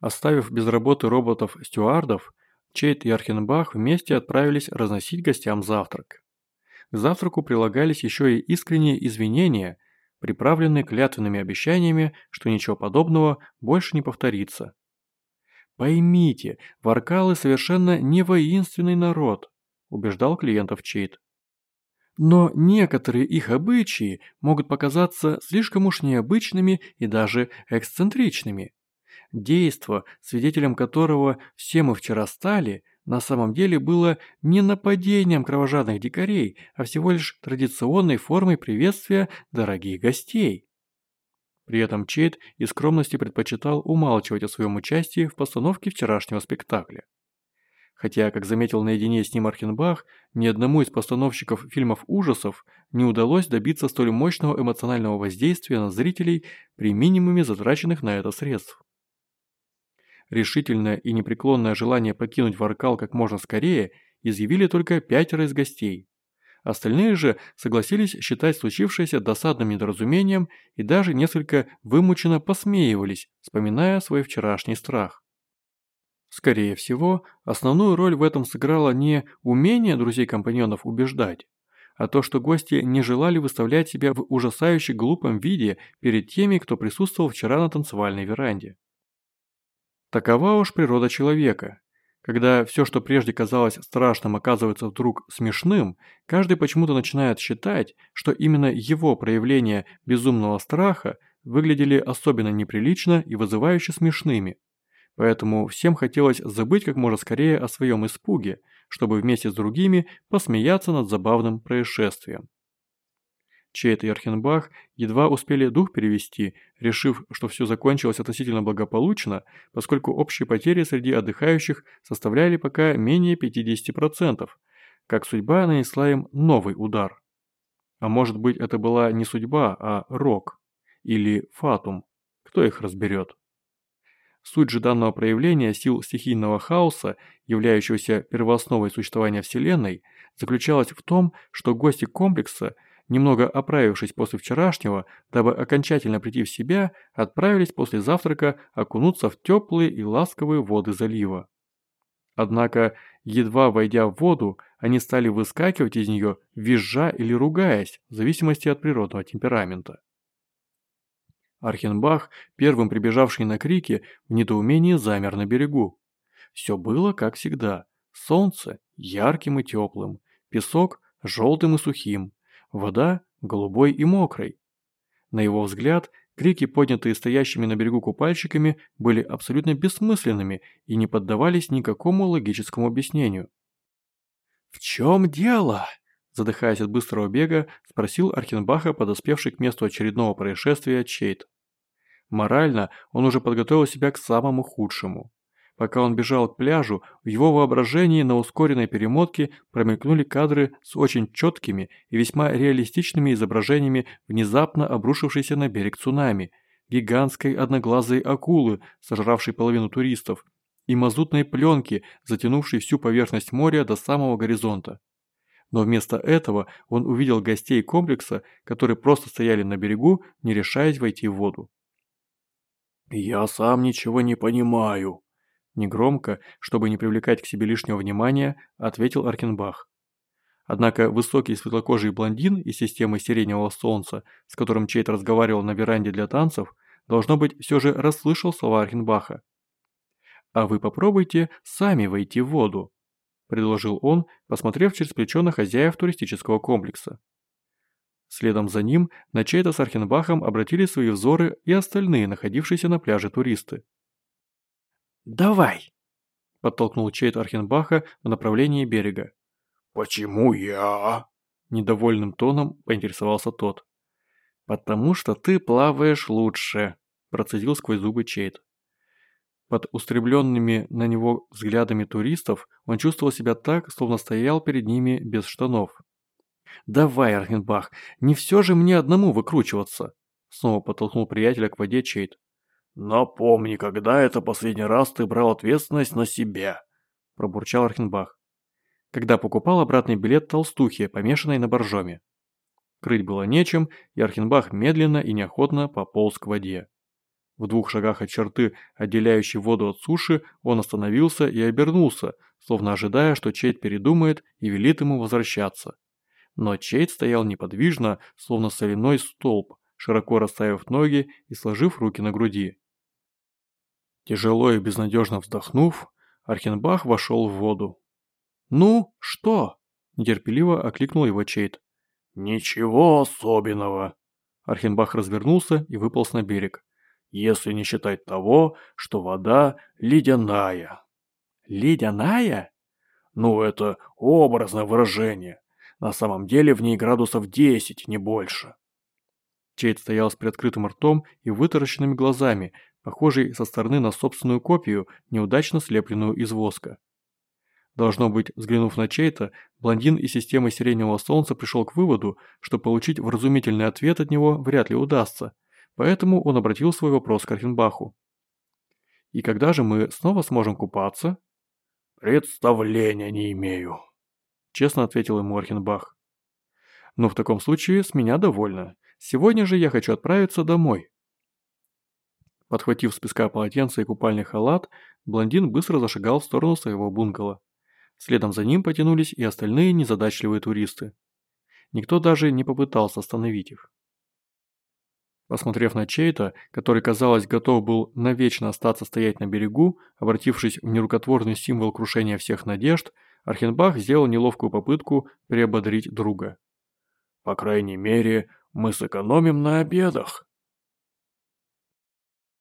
Оставив без работы роботов-стюардов, Чейт и Архенбах вместе отправились разносить гостям завтрак. К завтраку прилагались еще и искренние извинения, приправленные клятвенными обещаниями, что ничего подобного больше не повторится. «Поймите, варкалы совершенно не воинственный народ», убеждал клиентов Чейт. Но некоторые их обычаи могут показаться слишком уж необычными и даже эксцентричными. Действо, свидетелем которого все мы вчера стали, на самом деле было не нападением кровожадных дикарей, а всего лишь традиционной формой приветствия дорогих гостей. При этом Чейд из скромности предпочитал умалчивать о своем участии в постановке вчерашнего спектакля. Хотя, как заметил наедине с ним Архенбах, ни одному из постановщиков фильмов ужасов не удалось добиться столь мощного эмоционального воздействия на зрителей при минимуме затраченных на это средств. Решительное и непреклонное желание покинуть Варкал как можно скорее изъявили только пятеро из гостей. Остальные же согласились считать случившееся досадным недоразумением и даже несколько вымученно посмеивались, вспоминая свой вчерашний страх. Скорее всего, основную роль в этом сыграло не умение друзей-компаньонов убеждать, а то, что гости не желали выставлять себя в ужасающе глупом виде перед теми, кто присутствовал вчера на танцевальной веранде. Такова уж природа человека. Когда все, что прежде казалось страшным, оказывается вдруг смешным, каждый почему-то начинает считать, что именно его проявления безумного страха выглядели особенно неприлично и вызывающе смешными. Поэтому всем хотелось забыть как можно скорее о своем испуге, чтобы вместе с другими посмеяться над забавным происшествием. Чейт и Архенбах едва успели дух перевести, решив, что все закончилось относительно благополучно, поскольку общие потери среди отдыхающих составляли пока менее 50%, как судьба нанесла им новый удар. А может быть это была не судьба, а рок или фатум, кто их разберет. Суть же данного проявления сил стихийного хаоса, являющегося первоосновой существования Вселенной, заключалась в том, что гости комплекса, немного оправившись после вчерашнего, дабы окончательно прийти в себя, отправились после завтрака окунуться в теплые и ласковые воды залива. Однако, едва войдя в воду, они стали выскакивать из нее, визжа или ругаясь, в зависимости от природного темперамента. Архенбах, первым прибежавший на крики, в недоумении замер на берегу. Все было как всегда. Солнце ярким и теплым, песок желтым и сухим, вода голубой и мокрой. На его взгляд, крики, поднятые стоящими на берегу купальщиками, были абсолютно бессмысленными и не поддавались никакому логическому объяснению. «В чем дело?» Задыхаясь от быстрого бега, спросил Архенбаха, подоспевший к месту очередного происшествия, Чейт. Морально он уже подготовил себя к самому худшему. Пока он бежал к пляжу, в его воображении на ускоренной перемотке промелькнули кадры с очень четкими и весьма реалистичными изображениями внезапно обрушившейся на берег цунами, гигантской одноглазой акулы, сожравшей половину туристов, и мазутной пленки, затянувшей всю поверхность моря до самого горизонта. Но вместо этого он увидел гостей комплекса, которые просто стояли на берегу, не решаясь войти в воду. «Я сам ничего не понимаю», – негромко, чтобы не привлекать к себе лишнего внимания, ответил Аркенбах. Однако высокий светлокожий блондин из системы Сиреневого Солнца, с которым Чейт разговаривал на веранде для танцев, должно быть, все же расслышал слова Архенбаха. «А вы попробуйте сами войти в воду», – предложил он, посмотрев через плечо на хозяев туристического комплекса. Следом за ним на Чейта с Архенбахом обратили свои взоры и остальные, находившиеся на пляже туристы. «Давай!» – подтолкнул Чейт Архенбаха в направлении берега. «Почему я?» – недовольным тоном поинтересовался тот. «Потому что ты плаваешь лучше», – процедил сквозь зубы Чейт. Под устремленными на него взглядами туристов он чувствовал себя так, словно стоял перед ними без штанов. «Давай, Архенбах, не все же мне одному выкручиваться!» Снова подтолкнул приятеля к воде Чейт. «Напомни, когда это последний раз ты брал ответственность на себя?» Пробурчал Архенбах. Когда покупал обратный билет толстухе, помешанной на боржоме. Крыть было нечем, и Архенбах медленно и неохотно пополз к воде. В двух шагах от черты, отделяющей воду от суши, он остановился и обернулся, словно ожидая, что Чейд передумает и велит ему возвращаться. Но Чейд стоял неподвижно, словно соляной столб, широко расставив ноги и сложив руки на груди. Тяжело и безнадежно вздохнув, Архенбах вошел в воду. «Ну, что?» – нетерпеливо окликнул его Чейд. «Ничего особенного». Архенбах развернулся и выполз на берег если не считать того, что вода ледяная. Ледяная? Ну, это образное выражение. На самом деле в ней градусов 10, не больше. Чейд стоял с приоткрытым ртом и вытаращенными глазами, похожий со стороны на собственную копию, неудачно слепленную из воска. Должно быть, взглянув на Чейта, блондин из системы Сиреневого Солнца пришел к выводу, что получить вразумительный ответ от него вряд ли удастся, Поэтому он обратил свой вопрос к Архенбаху. «И когда же мы снова сможем купаться?» «Представления не имею», – честно ответил ему Архенбах. «Ну, в таком случае с меня довольно. Сегодня же я хочу отправиться домой». Подхватив с песка полотенце и купальный халат, блондин быстро зашагал в сторону своего бунгало. Следом за ним потянулись и остальные незадачливые туристы. Никто даже не попытался остановить их. Посмотрев на Чейта, который, казалось, готов был навечно остаться стоять на берегу, обратившись в нерукотворный символ крушения всех надежд, Архенбах сделал неловкую попытку приободрить друга. «По крайней мере, мы сэкономим на обедах»,